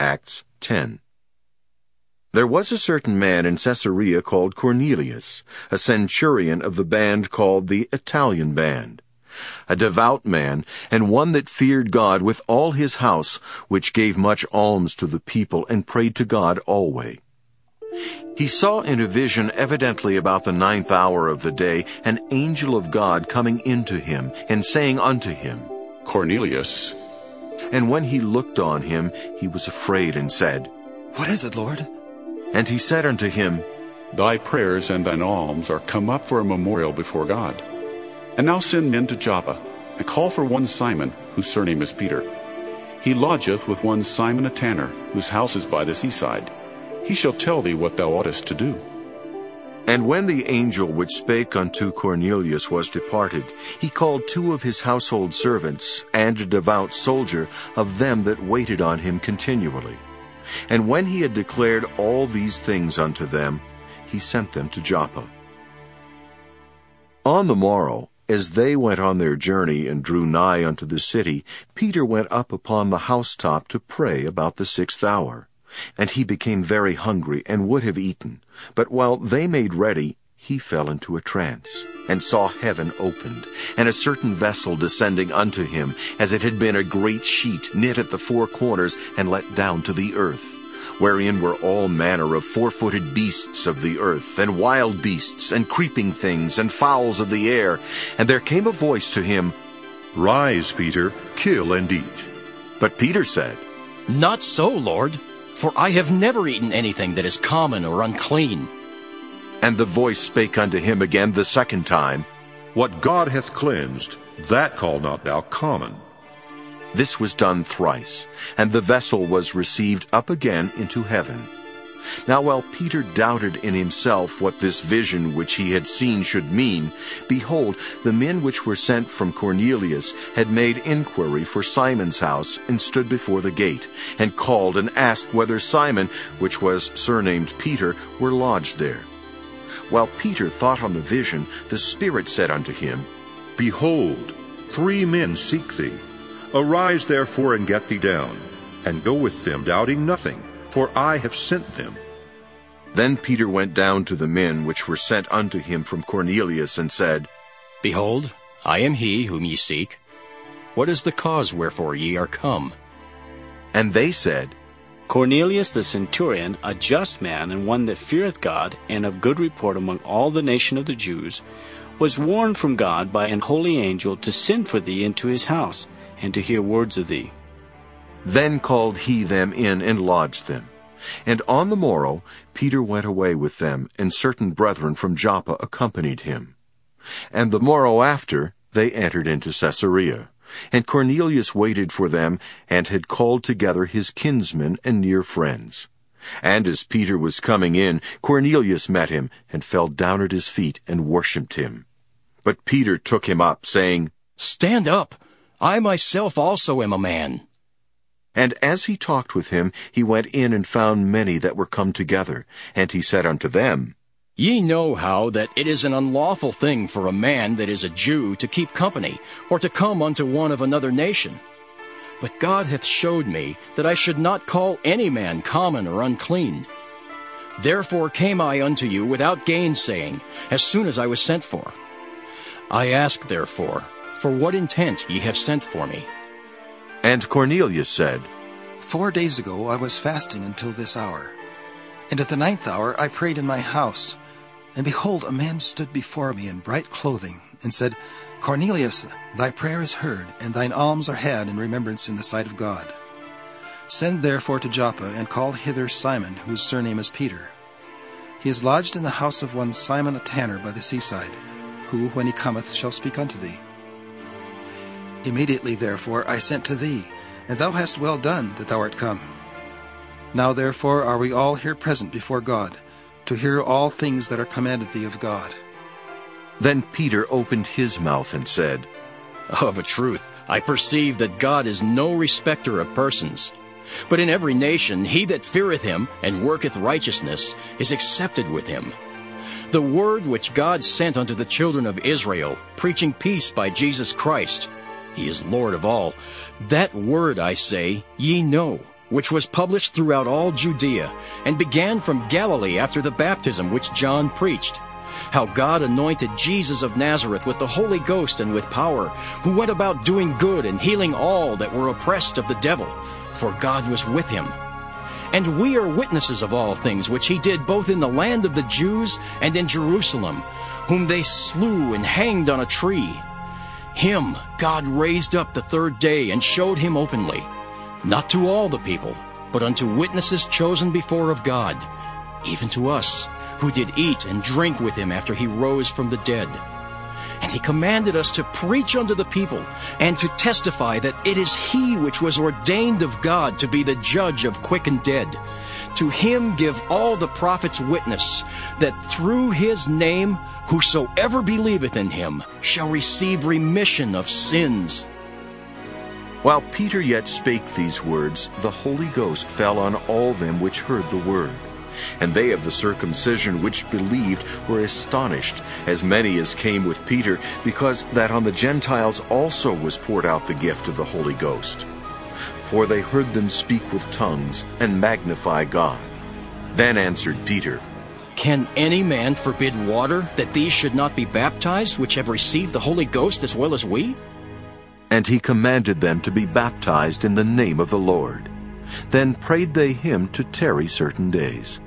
Acts 10. There was a certain man in Caesarea called Cornelius, a centurion of the band called the Italian band, a devout man, and one that feared God with all his house, which gave much alms to the people and prayed to God alway. He saw in a vision, evidently about the ninth hour of the day, an angel of God coming into him, and saying unto him, Cornelius. And when he looked on him, he was afraid and said, What is it, Lord? And he said unto him, Thy prayers and thine alms are come up for a memorial before God. And now send men to Joppa, and call for one Simon, whose surname is Peter. He lodgeth with one Simon a tanner, whose house is by the seaside. He shall tell thee what thou oughtest to do. And when the angel which spake unto Cornelius was departed, he called two of his household servants, and a devout soldier of them that waited on him continually. And when he had declared all these things unto them, he sent them to Joppa. On the morrow, as they went on their journey and drew nigh unto the city, Peter went up upon the housetop to pray about the sixth hour. And he became very hungry and would have eaten. But while they made ready, he fell into a trance, and saw heaven opened, and a certain vessel descending unto him, as it had been a great sheet knit at the four corners and let down to the earth, wherein were all manner of four-footed beasts of the earth, and wild beasts, and creeping things, and fowls of the air. And there came a voice to him, Rise, Peter, kill and eat. But Peter said, Not so, Lord, for I have never eaten anything that is common or unclean. And the voice spake unto him again the second time, What God hath cleansed, that call not thou common. This was done thrice, and the vessel was received up again into heaven. Now while Peter doubted in himself what this vision which he had seen should mean, behold, the men which were sent from Cornelius had made inquiry for Simon's house, and stood before the gate, and called and asked whether Simon, which was surnamed Peter, were lodged there. While Peter thought on the vision, the Spirit said unto him, Behold, three men seek thee. Arise therefore and get thee down, and go with them, doubting nothing, for I have sent them. Then Peter went down to the men which were sent unto him from Cornelius, and said, Behold, I am he whom ye seek. What is the cause wherefore ye are come? And they said, Cornelius the centurion, a just man and one that feareth God, and of good report among all the nation of the Jews, was warned from God by an holy angel to send for thee into his house, and to hear words of thee. Then called he them in and lodged them. And on the morrow Peter went away with them, and certain brethren from Joppa accompanied him. And the morrow after they entered into Caesarea. And Cornelius waited for them, and had called together his kinsmen and near friends. And as Peter was coming in, Cornelius met him, and fell down at his feet, and worshipped him. But Peter took him up, saying, Stand up! I myself also am a man. And as he talked with him, he went in and found many that were come together. And he said unto them, Ye know how that it is an unlawful thing for a man that is a Jew to keep company, or to come unto one of another nation. But God hath showed me that I should not call any man common or unclean. Therefore came I unto you without gainsaying, as soon as I was sent for. I ask therefore, for what intent ye have sent for me? And Cornelius said, Four days ago I was fasting until this hour. And at the ninth hour I prayed in my house. And behold, a man stood before me in bright clothing, and said, Cornelius, thy prayer is heard, and thine alms are had in remembrance in the sight of God. Send therefore to Joppa, and call hither Simon, whose surname is Peter. He is lodged in the house of one Simon a tanner by the seaside, who, when he cometh, shall speak unto thee. Immediately, therefore, I sent to thee, and thou hast well done that thou art come. Now, therefore, are we all here present before God, to hear all things that are commanded thee of God. Then Peter opened his mouth and said, Of a truth, I perceive that God is no respecter of persons. But in every nation he that feareth him and worketh righteousness is accepted with him. The word which God sent unto the children of Israel, preaching peace by Jesus Christ, he is Lord of all. That word, I say, ye know, which was published throughout all Judea, and began from Galilee after the baptism which John preached, how God anointed Jesus of Nazareth with the Holy Ghost and with power, who went about doing good and healing all that were oppressed of the devil, for God was with him. And we are witnesses of all things which he did both in the land of the Jews and in Jerusalem, whom they slew and hanged on a tree. Him God raised up the third day and showed him openly, not to all the people, but unto witnesses chosen before of God, even to us, who did eat and drink with him after he rose from the dead. And he commanded us to preach unto the people, and to testify that it is he which was ordained of God to be the judge of quick and dead. To him give all the prophets witness, that through his name whosoever believeth in him shall receive remission of sins. While Peter yet spake these words, the Holy Ghost fell on all them which heard the word. And they of the circumcision which believed were astonished, as many as came with Peter, because that on the Gentiles also was poured out the gift of the Holy Ghost. For they heard them speak with tongues and magnify God. Then answered Peter, Can any man forbid water that these should not be baptized, which have received the Holy Ghost as well as we? And he commanded them to be baptized in the name of the Lord. Then prayed they him to tarry certain days.